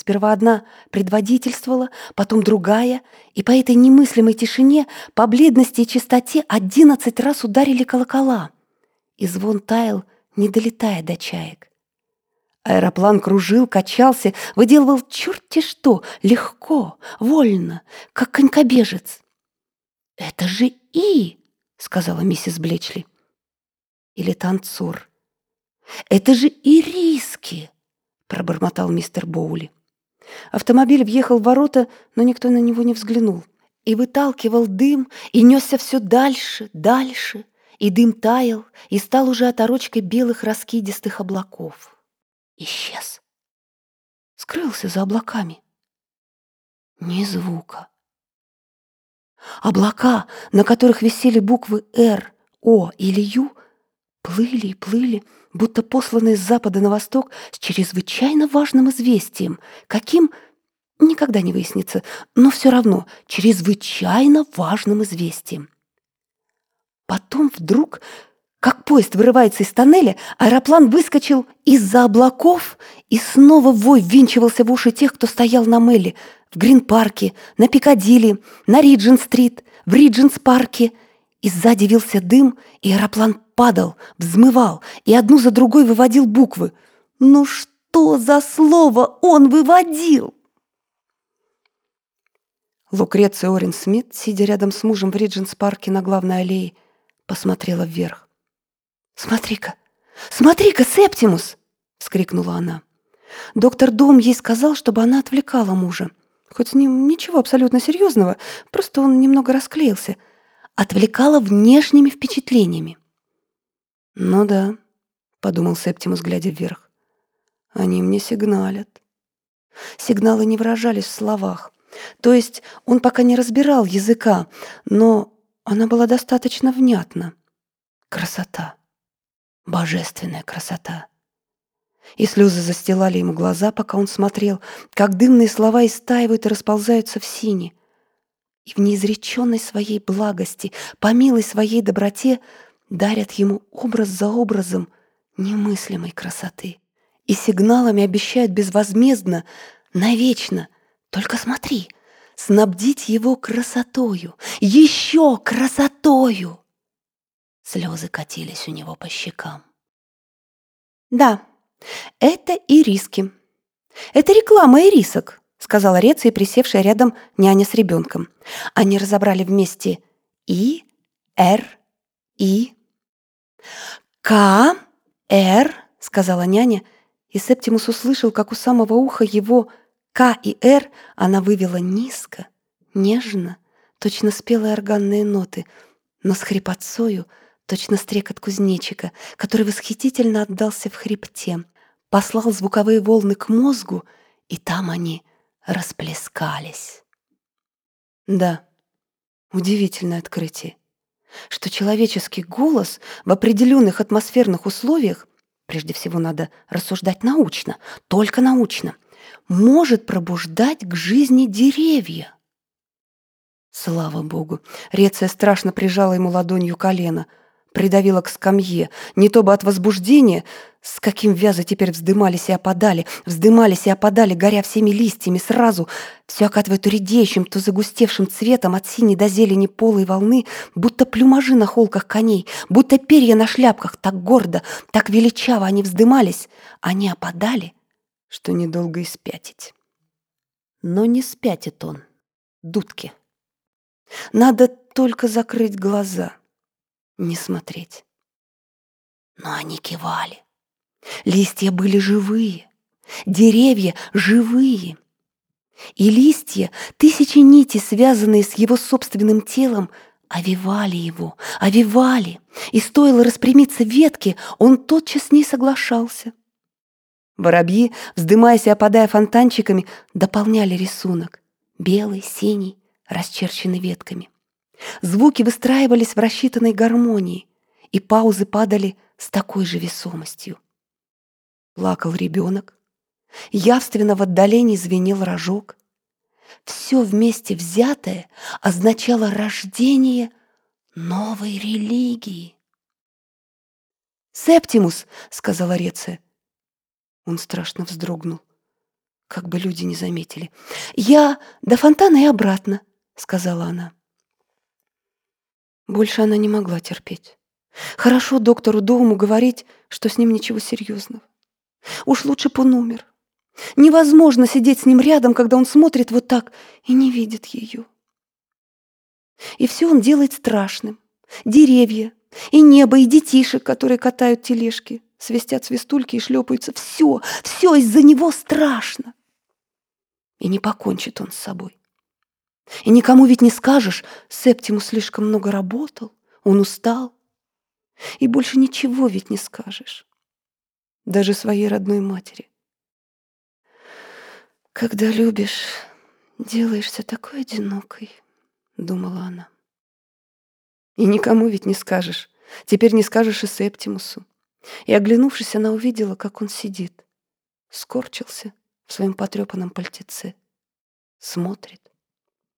Сперва одна предводительствовала, потом другая, и по этой немыслимой тишине, по бледности и чистоте одиннадцать раз ударили колокола. И звон таял, не долетая до чаек. Аэроплан кружил, качался, выделывал черти что, легко, вольно, как конькобежец. «Это же И!» — сказала миссис Блечли. «Или танцор». «Это же ириски!» — пробормотал мистер Боули. Автомобиль въехал в ворота, но никто на него не взглянул. И выталкивал дым, и несся все дальше, дальше. И дым таял, и стал уже оторочкой белых раскидистых облаков. Исчез. Скрылся за облаками. Ни звука. Облака, на которых висели буквы «Р», «О» или «Ю», плыли и плыли, будто посланные с запада на восток с чрезвычайно важным известием, каким никогда не выяснится, но все равно чрезвычайно важным известием. Потом вдруг, как поезд вырывается из тоннеля, аэроплан выскочил из-за облаков и снова вой ввинчивался в уши тех, кто стоял на Мэле, в Грин-парке, на Пикадилли, на Риджин-стрит, в Риджинс-парке. И сзади вился дым, и аэроплан падал, взмывал и одну за другой выводил буквы. Ну что за слово он выводил? Лукреция Орин Смит, сидя рядом с мужем в Ридженс-парке на главной аллее, посмотрела вверх. «Смотри-ка! Смотри-ка, Септимус!» — вскрикнула она. Доктор Дом ей сказал, чтобы она отвлекала мужа. Хоть с ним ничего абсолютно серьезного, просто он немного расклеился. Отвлекала внешними впечатлениями. «Ну да», — подумал Септимус, глядя вверх. «Они мне сигналят». Сигналы не выражались в словах. То есть он пока не разбирал языка, но она была достаточно внятна. Красота. Божественная красота. И слезы застилали ему глаза, пока он смотрел, как дымные слова истаивают и расползаются в сине. И в неизреченной своей благости, по милой своей доброте — дарят ему образ за образом немыслимой красоты и сигналами обещают безвозмездно, навечно. Только смотри, снабдить его красотою, еще красотою. Слезы катились у него по щекам. Да, это и риски. Это реклама ирисок, сказала Реция, присевшая рядом няня с ребенком. Они разобрали вместе И, Р, И, «К, Р», — сказала няня, и Септимус услышал, как у самого уха его «К» и «Р» она вывела низко, нежно, точно спелые органные ноты, но с хрипотцою, точно стрекот кузнечика, который восхитительно отдался в хребте, послал звуковые волны к мозгу, и там они расплескались. Да, удивительное открытие что человеческий голос в определенных атмосферных условиях, прежде всего надо рассуждать научно, только научно, может пробуждать к жизни деревья. Слава богу, Реция страшно прижала ему ладонью колено — придавила к скамье, не то бы от возбуждения, с каким вязы теперь вздымались и опадали, вздымались и опадали, горя всеми листьями сразу, все окатывая то редеющим, то загустевшим цветом от синей до зелени полой волны, будто плюмажи на холках коней, будто перья на шляпках, так гордо, так величаво они вздымались, они опадали, что недолго и спятить. Но не спятит он, дудки. Надо только закрыть глаза — не смотреть. Но они кивали. Листья были живые, деревья живые. И листья, тысячи нитей, связанные с его собственным телом, овивали его, овивали, и стоило распрямиться ветке, он тотчас с ней соглашался. Воробьи, вздымаясь и опадая фонтанчиками, дополняли рисунок, белый, синий, расчерченный ветками. Звуки выстраивались в рассчитанной гармонии, и паузы падали с такой же весомостью. Плакал ребенок, явственно в отдалении звенел рожок. Все вместе взятое означало рождение новой религии. «Септимус!» — сказала Реция. Он страшно вздрогнул. как бы люди не заметили. «Я до фонтана и обратно», — сказала она. Больше она не могла терпеть. Хорошо доктору Доуму говорить, что с ним ничего серьезного. Уж лучше бы он умер. Невозможно сидеть с ним рядом, когда он смотрит вот так и не видит ее. И все он делает страшным. Деревья, и небо, и детишек, которые катают тележки, свистят свистульки и шлепаются. Все, все из-за него страшно. И не покончит он с собой. И никому ведь не скажешь, Септиму слишком много работал, он устал. И больше ничего ведь не скажешь. Даже своей родной матери. Когда любишь, делаешься такой одинокой, думала она. И никому ведь не скажешь. Теперь не скажешь и Септимусу. И, оглянувшись, она увидела, как он сидит. Скорчился в своем потрепанном пальтеце. Смотрит